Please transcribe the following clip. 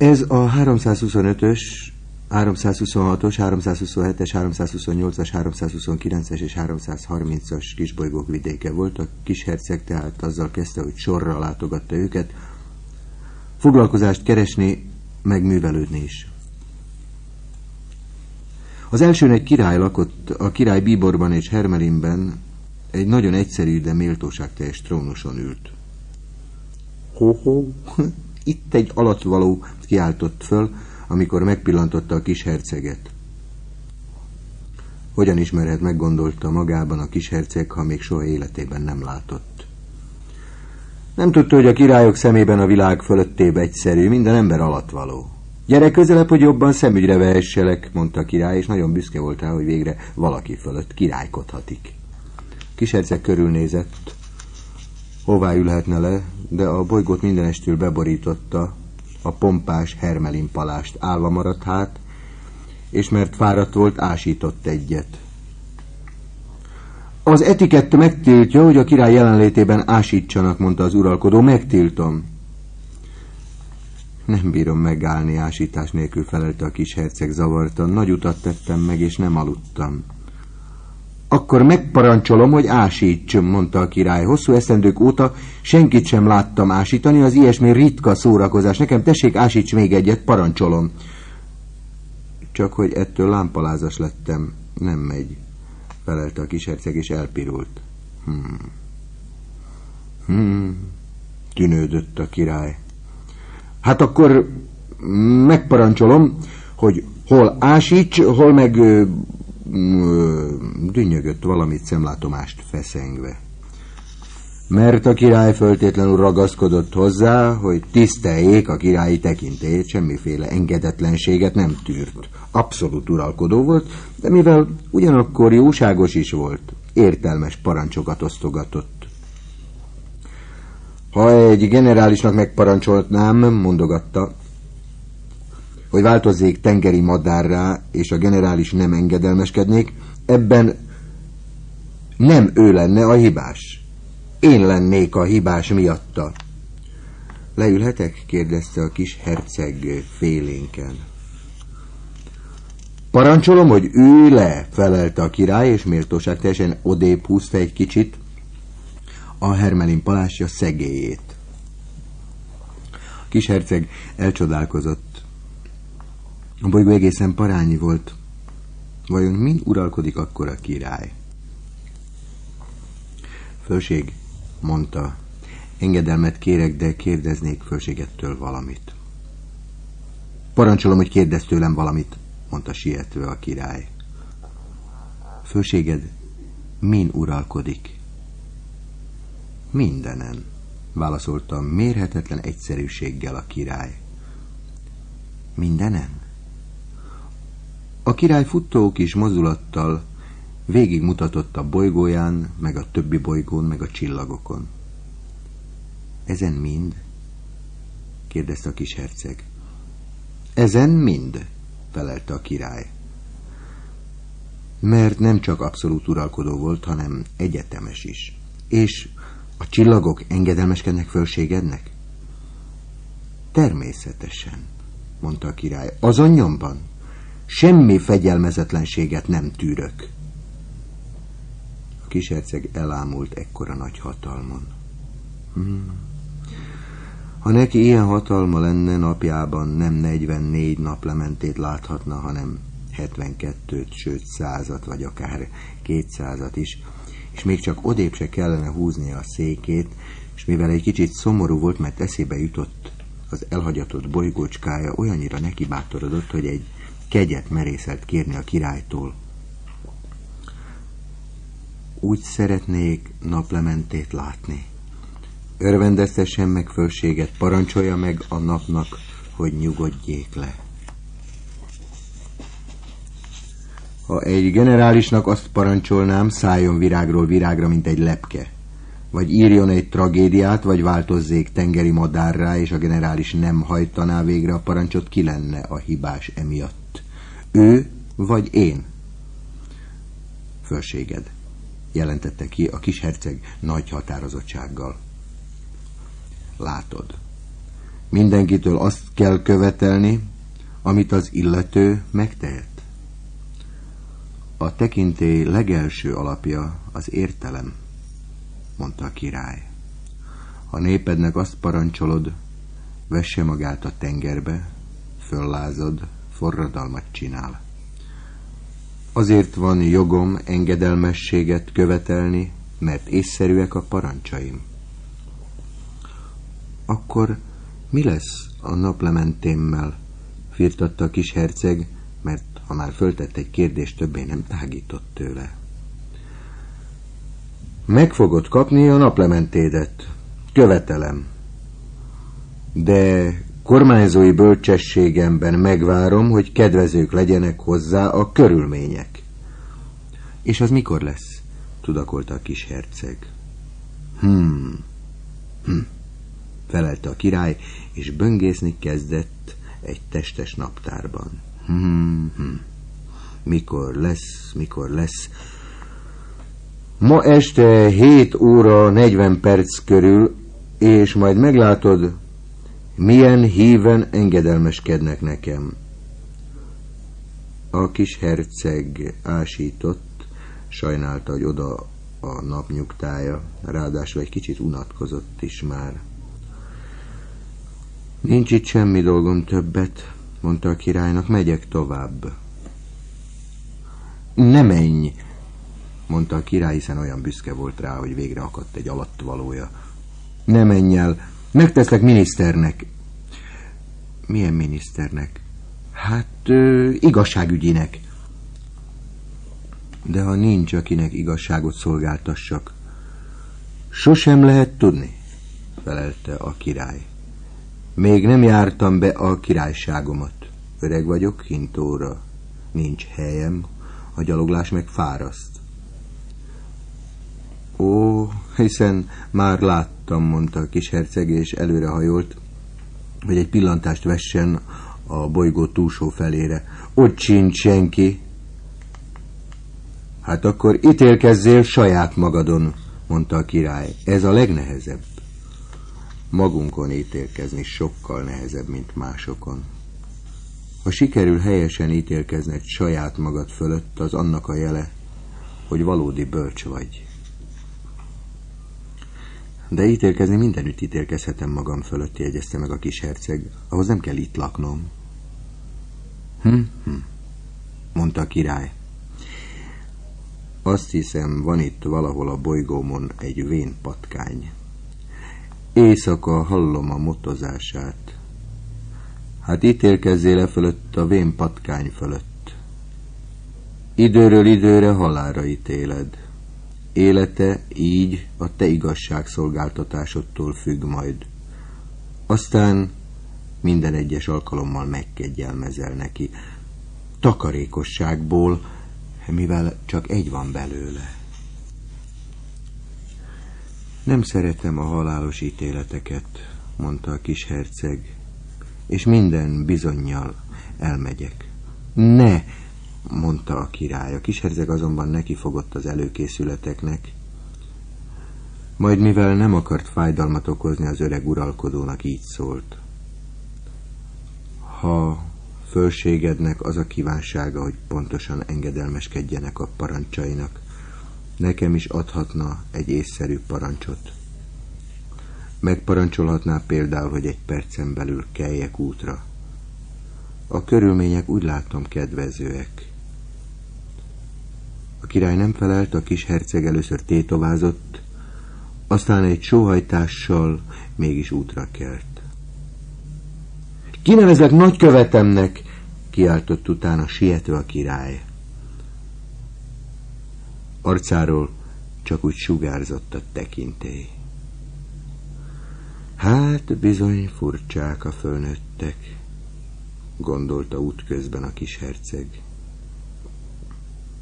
Ez a 325-ös, 326-os, 327-es, 328-as, 329-es és 330-as kisbolygók vidéke volt. A kisherceg tehát azzal kezdte, hogy sorra látogatta őket, foglalkozást keresni, meg művelődni is. Az elsőn egy király lakott, a király Bíborban és Hermelinben egy nagyon egyszerű, de méltóságteljes trónuson ült. Ho-ho, itt egy alatvaló kiáltott föl, amikor megpillantotta a kis herceget. Hogyan ismerhet, meggondolta magában a kis herceg, ha még soha életében nem látott. Nem tudta, hogy a királyok szemében a világ fölöttébb egyszerű, minden ember alatvaló. Gyere közelebb, hogy jobban szemügyre vehesselek, mondta a király, és nagyon büszke volt rá, hogy végre valaki fölött királykodhatik. Kisherceg körülnézett, hová ülhetne le, de a bolygót mindenestül beborította, a pompás hermelin palást állva maradt hát, és mert fáradt volt, ásított egyet. Az etikett megtiltja, hogy a király jelenlétében ásítsanak, mondta az uralkodó, megtiltom. Nem bírom megállni, ásítás nélkül felelte a kis herceg zavartan. Nagy utat tettem meg, és nem aludtam. Akkor megparancsolom, hogy ásíts, mondta a király. Hosszú eszendők óta senkit sem láttam ásítani, az ilyesmi ritka szórakozás. Nekem tessék, ásíts még egyet, parancsolom. Csak hogy ettől lámpalázas lettem, nem megy, felelte a herceg, és elpirult. Hmm. Hmm. Tűnődött a király. Hát akkor megparancsolom, hogy hol ásíts, hol meg dünnyögött valamit szemlátomást feszengve. Mert a király föltétlenül ragaszkodott hozzá, hogy tiszteljék a királyi tekintét, semmiféle engedetlenséget nem tűrt. Abszolút uralkodó volt, de mivel ugyanakkor jóságos is volt, értelmes parancsokat osztogatott. Ha egy generálisnak megparancsoltnám, mondogatta, hogy változzék tengeri madárrá, és a generális nem engedelmeskednék, ebben nem ő lenne a hibás. Én lennék a hibás miatta. Leülhetek? kérdezte a kis herceg félénken. Parancsolom, hogy ülj le, felelte a király, és méltóság teljesen odébb húzta egy kicsit, a Hermelin palásja szegélyét. A kis herceg elcsodálkozott. A bolygó egészen parányi volt. Vajon mi uralkodik akkor a király? Fölség, mondta, engedelmet kérek, de kérdeznék fölségettől valamit. Parancsolom, hogy kérdezz tőlem valamit, mondta sietve a király. Fölséged min uralkodik? Mindenen, válaszolta mérhetetlen egyszerűséggel a király. Mindenen? A király futtó kis mozulattal végigmutatott a bolygóján, meg a többi bolygón, meg a csillagokon. Ezen mind? kérdezte a kis herceg. Ezen mind, felelte a király. Mert nem csak abszolút uralkodó volt, hanem egyetemes is. És a csillagok engedelmeskednek fölségednek? Természetesen, mondta a király. Azon semmi fegyelmezetlenséget nem tűrök. A kisherceg elámult ekkora nagy hatalmon. Hmm. Ha neki ilyen hatalma lenne napjában nem 44 naplementét láthatna, hanem 72-t, sőt százat, vagy akár kétszázat is, és még csak odébb se kellene húznia a székét, és mivel egy kicsit szomorú volt, mert eszébe jutott az elhagyatott bolygócskája, olyannyira neki bátorodott, hogy egy kegyet merészelt kérni a királytól. Úgy szeretnék naplementét látni. Örvendeztessen meg fölséget, parancsolja meg a napnak, hogy nyugodjék le. Ha egy generálisnak azt parancsolnám, szálljon virágról virágra, mint egy lepke. Vagy írjon egy tragédiát, vagy változzék tengeri madárrá, és a generális nem hajtaná végre a parancsot, ki lenne a hibás emiatt? Ő vagy én? Fölséged, jelentette ki a kis herceg nagy határozottsággal. Látod, Mindenkitől azt kell követelni, amit az illető megtehet. A tekintély legelső alapja az értelem, mondta a király. Ha népednek azt parancsolod, vesse magát a tengerbe, föllázad, forradalmat csinál. Azért van jogom engedelmességet követelni, mert észszerűek a parancsaim. Akkor mi lesz a naplementémmel? firtatta a kis herceg, mert ha már föltett egy kérdést, többé nem tágított tőle. Meg fogod kapni a naplementédet. Követelem. De kormányzói bölcsességemben megvárom, hogy kedvezők legyenek hozzá a körülmények. És az mikor lesz? tudakolta a kis herceg. Hmm. Hm. Felelte a király, és böngészni kezdett egy testes naptárban. Hmm. hm. Mikor lesz, mikor lesz? Ma este 7 óra 40 perc körül, és majd meglátod, milyen híven engedelmeskednek nekem. A kis herceg ásított, sajnálta, hogy oda a napnyugtája, ráadásul egy kicsit unatkozott is már. Nincs itt semmi dolgom többet, mondta a királynak, megyek tovább. Ne menj, mondta a király, hiszen olyan büszke volt rá, hogy végre akadt egy alatvalója. Ne menj el, megteszlek miniszternek. Milyen miniszternek? Hát, ö, igazságügyinek. De ha nincs, akinek igazságot szolgáltassak, sosem lehet tudni, felelte a király. Még nem jártam be a királyságomat. Öreg vagyok, hintóra. Nincs helyem, a gyaloglás meg fáraszt. Ó, hiszen már láttam, mondta a kis herceg, és előrehajolt, hogy egy pillantást vessen a bolygó túlsó felére. Ott sincs senki. Hát akkor ítélkezzél saját magadon, mondta a király. Ez a legnehezebb. Magunkon ítélkezni sokkal nehezebb, mint másokon. Ha sikerül helyesen ítélkezned saját magad fölött, az annak a jele, hogy valódi bölcs vagy. De ítélkezni mindenütt ítélkezhetem magam fölött, jegyezte meg a kis herceg. Ahhoz nem kell itt laknom. Hm, hm, mondta a király. Azt hiszem, van itt valahol a bolygómon egy vén patkány. Éjszaka hallom a motozását. Hát ítélkezzél le fölött a vén patkány fölött. Időről időre halára ítéled. Élete így a te igazságszolgáltatásodtól függ majd. Aztán minden egyes alkalommal megkegyelmezel neki. Takarékosságból, mivel csak egy van belőle. Nem szeretem a halálos ítéleteket, mondta a kis herceg, és minden bizonyjal elmegyek. Ne, mondta a király. A kisherzeg azonban neki fogott az előkészületeknek, majd mivel nem akart fájdalmat okozni az öreg uralkodónak, így szólt. Ha fölségednek az a kívánsága, hogy pontosan engedelmeskedjenek a parancsainak, nekem is adhatna egy észszerű parancsot. Megparancsolhatná például, hogy egy percen belül keljek útra. A körülmények úgy látom kedvezőek. A király nem felelt, a kis herceg először tétovázott, aztán egy sóhajtással mégis útra kelt. Kinevezlek nagykövetemnek, kiáltott utána sietve a király. Arcáról csak úgy sugárzott a tekintély. Hát bizony furcsák a fölnőttek, gondolta útközben a kis herceg.